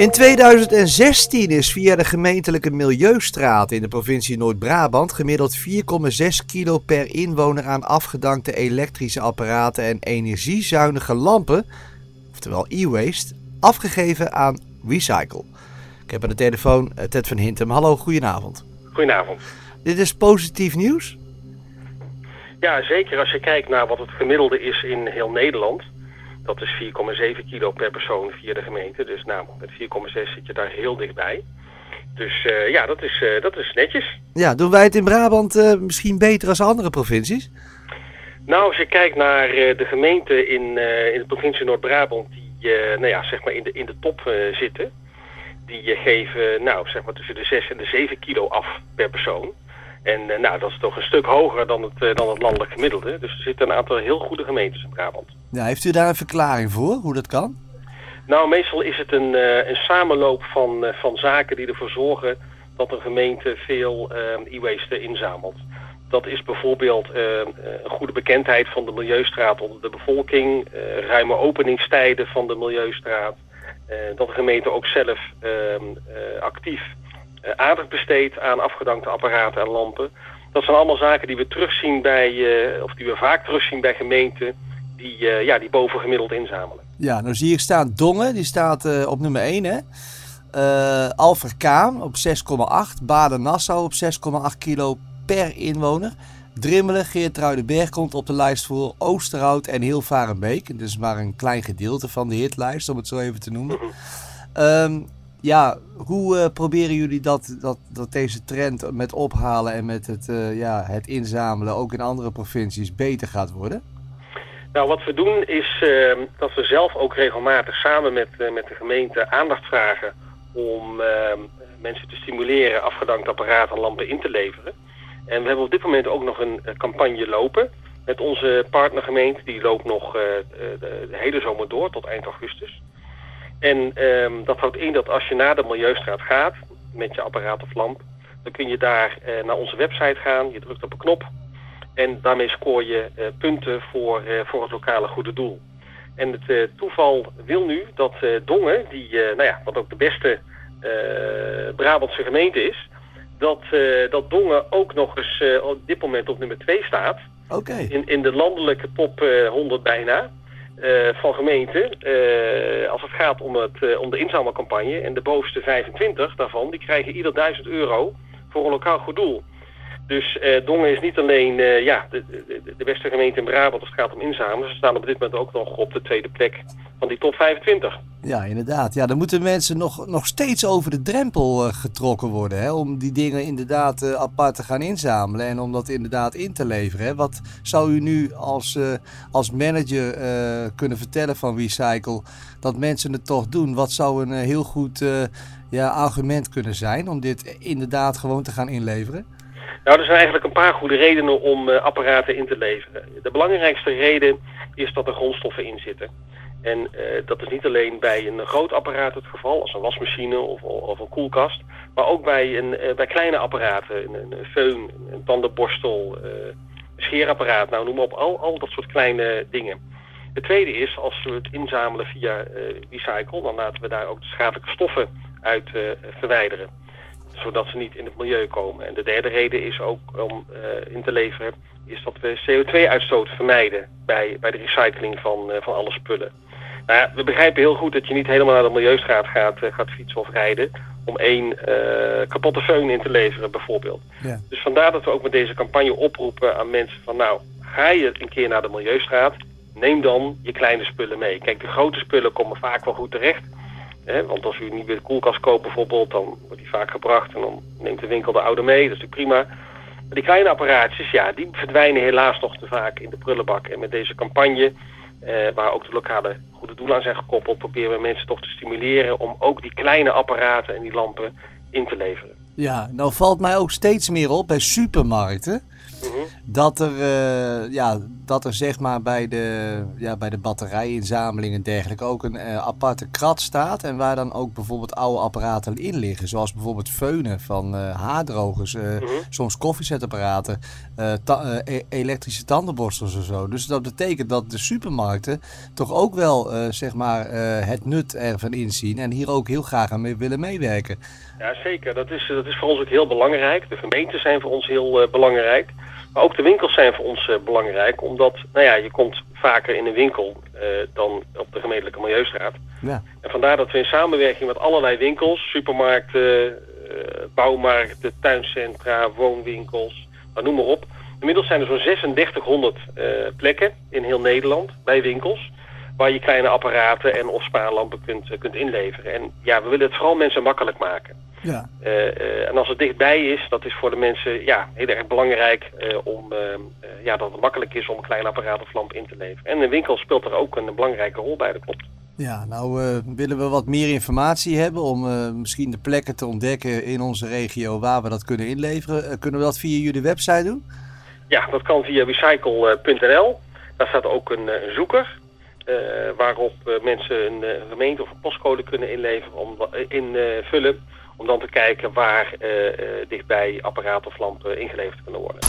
In 2016 is via de gemeentelijke Milieustraat in de provincie Noord-Brabant gemiddeld 4,6 kilo per inwoner aan afgedankte elektrische apparaten en energiezuinige lampen, oftewel e-waste, afgegeven aan Recycle. Ik heb aan de telefoon eh, Ted van Hintem. Hallo, goedenavond. Goedenavond. Dit is positief nieuws? Ja, zeker als je kijkt naar wat het gemiddelde is in heel Nederland. Dat is 4,7 kilo per persoon via de gemeente. Dus nou, met 4,6 zit je daar heel dichtbij. Dus uh, ja, dat is, uh, dat is netjes. Ja, doen wij het in Brabant uh, misschien beter als andere provincies? Nou, als je kijkt naar de gemeenten in, in de provincie Noord-Brabant... die nou ja, zeg maar in, de, in de top zitten... die geven nou, zeg maar tussen de 6 en de 7 kilo af per persoon... En uh, nou, dat is toch een stuk hoger dan het, uh, dan het landelijk gemiddelde. Dus er zitten een aantal heel goede gemeentes in Brabant. Ja, heeft u daar een verklaring voor, hoe dat kan? Nou, meestal is het een, uh, een samenloop van, van zaken die ervoor zorgen dat een gemeente veel e-waste inzamelt. Dat is bijvoorbeeld een goede bekendheid van de Milieustraat onder de bevolking, ruime openingstijden van de Milieustraat, dat de gemeente ook zelf ehm, actief aandacht besteedt aan afgedankte apparaten en lampen. Dat zijn allemaal zaken die we terugzien bij, uh, of die we vaak terugzien bij gemeenten die, uh, ja, die bovengemiddeld inzamelen. Ja, nou zie ik staan Dongen, die staat op nummer 1 hè. Alverkaam op 6,8, Baden-Nassau op 6,8 kilo per inwoner. Drimmelen, Geertruidenberg komt op de lijst voor Oosterhout en Hilvarenbeek. Dus maar een klein gedeelte van de hitlijst, om het zo even te noemen. um, ja, hoe uh, proberen jullie dat, dat, dat deze trend met ophalen en met het, uh, ja, het inzamelen ook in andere provincies beter gaat worden? Nou, wat we doen is uh, dat we zelf ook regelmatig samen met, met de gemeente aandacht vragen om mensen te stimuleren afgedankte apparaten en lampen in te leveren. En we hebben op dit moment ook nog een campagne lopen met onze partnergemeente. Die loopt nog de hele zomer door tot eind augustus. En um, dat houdt in dat als je naar de Milieustraat gaat met je apparaat of lamp, dan kun je daar uh, naar onze website gaan. Je drukt op een knop en daarmee scoor je uh, punten voor, uh, voor het lokale goede doel. En het toeval wil nu dat Dongen, die, nou ja, wat ook de beste Brabantse gemeente is, dat, dat Dongen ook nog eens op dit moment op nummer 2 staat. Okay. In, in de landelijke top 100 bijna. Uh, van gemeenten uh, als het gaat om, het, uh, om de inzamelcampagne. En de bovenste 25 daarvan, die krijgen ieder 1000 euro voor een lokaal goed doel. Dus Dongen is niet alleen ja, de, de, beste gemeente in Brabant als het gaat om inzamelen. Ze staan op dit moment ook nog op de tweede plek van die top 25. Ja, inderdaad. Ja, dan moeten mensen nog, nog steeds over de drempel getrokken worden. Hè, om die dingen inderdaad apart te gaan inzamelen en om dat inderdaad in te leveren. Wat zou u nu als, als manager kunnen vertellen van Recycle dat mensen het toch doen? Wat zou een heel goed ja, argument kunnen zijn om dit inderdaad gewoon te gaan inleveren? Nou, er zijn eigenlijk een paar goede redenen om uh, apparaten in te leveren. De belangrijkste reden is dat er grondstoffen in zitten. En uh, dat is niet alleen bij een groot apparaat het geval, als een wasmachine of, of een koelkast, maar ook bij, een, uh, bij kleine apparaten, een, een föhn, een tandenborstel, een scheerapparaat, nou noem maar op, al, al dat soort kleine dingen. Het tweede is, als we het inzamelen via recycle, dan laten we daar ook de schadelijke stoffen uit verwijderen zodat ze niet in het milieu komen. En de derde reden is ook om uh, in te leveren, is dat we CO2-uitstoot vermijden bij, bij de recycling van, uh, van alle spullen. Nou ja, we begrijpen heel goed dat je niet helemaal naar de Milieustraat gaat, uh, gaat fietsen of rijden om één kapotte föhn in te leveren bijvoorbeeld. Ja. Dus vandaar dat we ook met deze campagne oproepen aan mensen van nou, ga je een keer naar de Milieustraat, neem dan je kleine spullen mee. Kijk, de grote spullen komen vaak wel goed terecht. Want als u niet weer de koelkast koopt bijvoorbeeld, dan wordt die vaak gebracht en dan neemt de winkel de oude mee. Dat is natuurlijk prima. Maar die kleine apparaatjes, ja, die verdwijnen helaas nog te vaak in de prullenbak. En met deze campagne, eh, waar ook de lokale goede doelen aan zijn gekoppeld, proberen we mensen toch te stimuleren om ook die kleine apparaten en die lampen in te leveren. Ja, nou valt mij ook steeds meer op bij supermarkten. Mhm. dat, er, uh, ja, dat er zeg maar bij de, ja, bij de batterijinzameling en dergelijke ook een uh, aparte krat staat. En waar dan ook bijvoorbeeld oude apparaten in liggen. Zoals bijvoorbeeld feunen van uh, haardrogers, -hmm. soms koffiezetapparaten, ta e elektrische tandenborstels en zo. Dus dat betekent dat de supermarkten toch ook wel zeg maar, het nut ervan inzien. En hier ook heel graag aan mee willen meewerken. Ja, zeker. Dat is, dat is voor ons ook heel belangrijk. De gemeenten zijn voor ons heel uh, belangrijk. Maar ook de winkels zijn voor ons uh, belangrijk. Omdat, nou ja, je komt vaker in een winkel uh, dan op de gemeentelijke Milieustraat. Ja. En vandaar dat we in samenwerking met allerlei winkels, supermarkten, bouwmarkten, tuincentra, woonwinkels, nou, noem maar op. Inmiddels zijn er zo'n 3600 plekken in heel Nederland bij winkels waar je kleine apparaten en of spaarlampen kunt, kunt inleveren. En ja, we willen het vooral mensen makkelijk maken. Ja. Uh, en als het dichtbij is, dat is voor de mensen ja, heel erg belangrijk uh, om, ja, dat het makkelijk is om een klein apparaat of lamp in te leveren. En een winkel speelt er ook een belangrijke rol bij, dat klopt. Ja, nou willen we wat meer informatie hebben om misschien de plekken te ontdekken in onze regio waar we dat kunnen inleveren. kunnen we dat via jullie website doen? Ja, dat kan via recycle.nl. Daar staat ook een, een zoeker. Waarop mensen een gemeente of een postcode kunnen inleveren om, invullen om dan te kijken waar uh, uh, dichtbij apparaten of lampen ingeleverd kunnen worden.